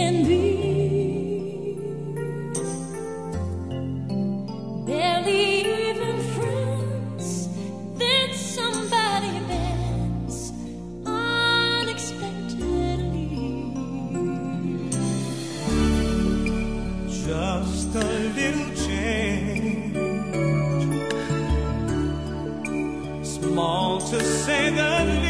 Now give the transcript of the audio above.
can be. Barely even friends, then somebody bends unexpectedly. Just a little change, small to say the least.